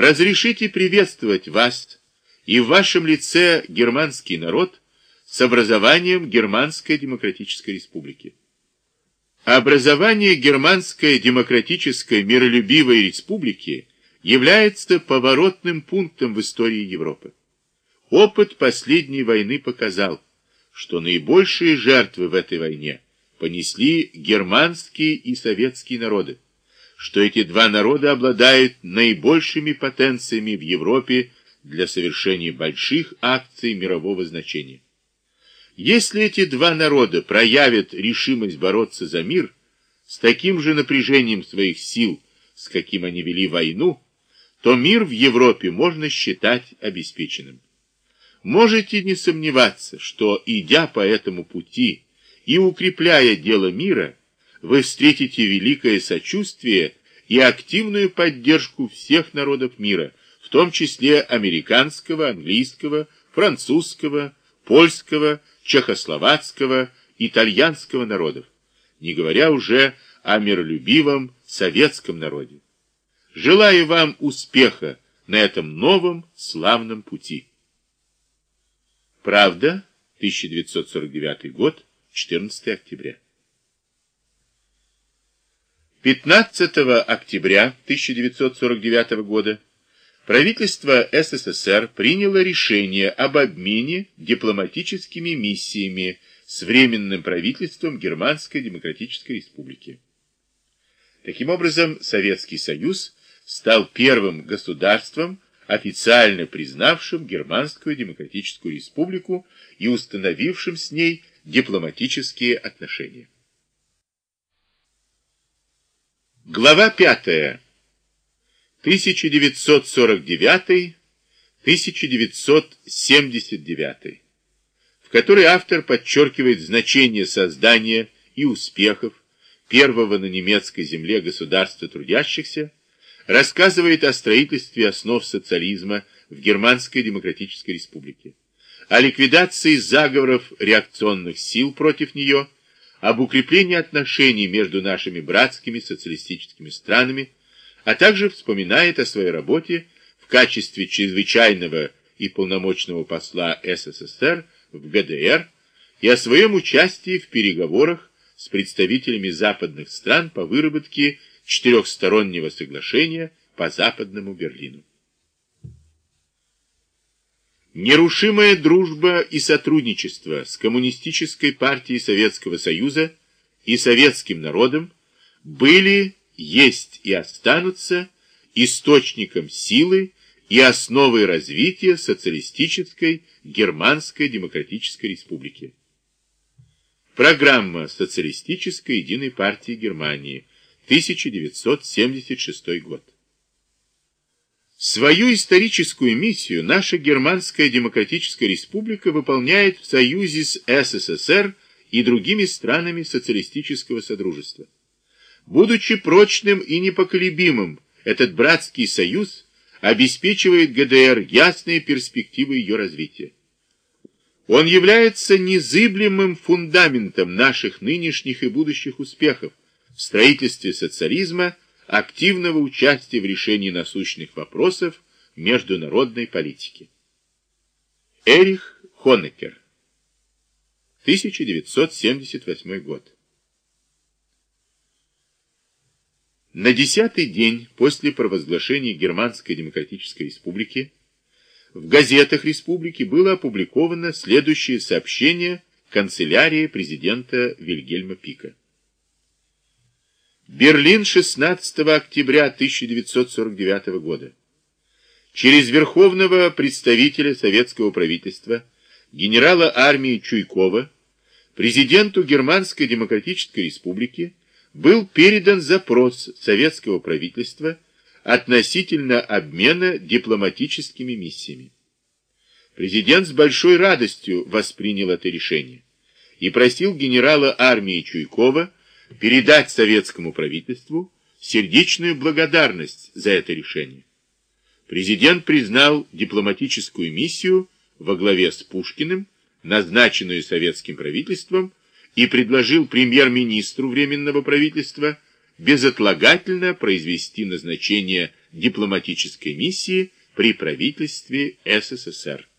разрешите приветствовать вас и в вашем лице германский народ с образованием Германской Демократической Республики. Образование Германской Демократической Миролюбивой Республики является поворотным пунктом в истории Европы. Опыт последней войны показал, что наибольшие жертвы в этой войне понесли германские и советские народы, что эти два народа обладают наибольшими потенциями в Европе для совершения больших акций мирового значения. Если эти два народа проявят решимость бороться за мир с таким же напряжением своих сил, с каким они вели войну, то мир в Европе можно считать обеспеченным. Можете не сомневаться, что, идя по этому пути и укрепляя дело мира, вы встретите великое сочувствие и активную поддержку всех народов мира, в том числе американского, английского, французского, польского, чехословацкого, итальянского народов, не говоря уже о миролюбивом советском народе. Желаю вам успеха на этом новом славном пути. Правда, 1949 год, 14 октября. 15 октября 1949 года правительство СССР приняло решение об обмене дипломатическими миссиями с Временным правительством Германской Демократической Республики. Таким образом, Советский Союз стал первым государством, официально признавшим Германскую Демократическую Республику и установившим с ней дипломатические отношения. Глава 5. 1949-1979, в которой автор подчеркивает значение создания и успехов первого на немецкой земле государства трудящихся, рассказывает о строительстве основ социализма в Германской Демократической Республике, о ликвидации заговоров реакционных сил против нее, об укреплении отношений между нашими братскими социалистическими странами, а также вспоминает о своей работе в качестве чрезвычайного и полномочного посла СССР в ГДР и о своем участии в переговорах с представителями западных стран по выработке четырехстороннего соглашения по Западному Берлину. Нерушимая дружба и сотрудничество с Коммунистической партией Советского Союза и советским народом были, есть и останутся источником силы и основой развития социалистической Германской Демократической Республики. Программа Социалистической Единой партии Германии, 1976 год. Свою историческую миссию наша Германская Демократическая Республика выполняет в союзе с СССР и другими странами социалистического содружества. Будучи прочным и непоколебимым, этот братский союз обеспечивает ГДР ясные перспективы ее развития. Он является незыблемым фундаментом наших нынешних и будущих успехов в строительстве социализма активного участия в решении насущных вопросов международной политики. Эрих Хонекер 1978 год На десятый день после провозглашения Германской Демократической Республики в газетах республики было опубликовано следующее сообщение канцелярии президента Вильгельма Пика. Берлин 16 октября 1949 года. Через верховного представителя советского правительства, генерала армии Чуйкова, президенту Германской Демократической Республики был передан запрос советского правительства относительно обмена дипломатическими миссиями. Президент с большой радостью воспринял это решение и просил генерала армии Чуйкова передать советскому правительству сердечную благодарность за это решение. Президент признал дипломатическую миссию во главе с Пушкиным, назначенную советским правительством, и предложил премьер-министру Временного правительства безотлагательно произвести назначение дипломатической миссии при правительстве СССР.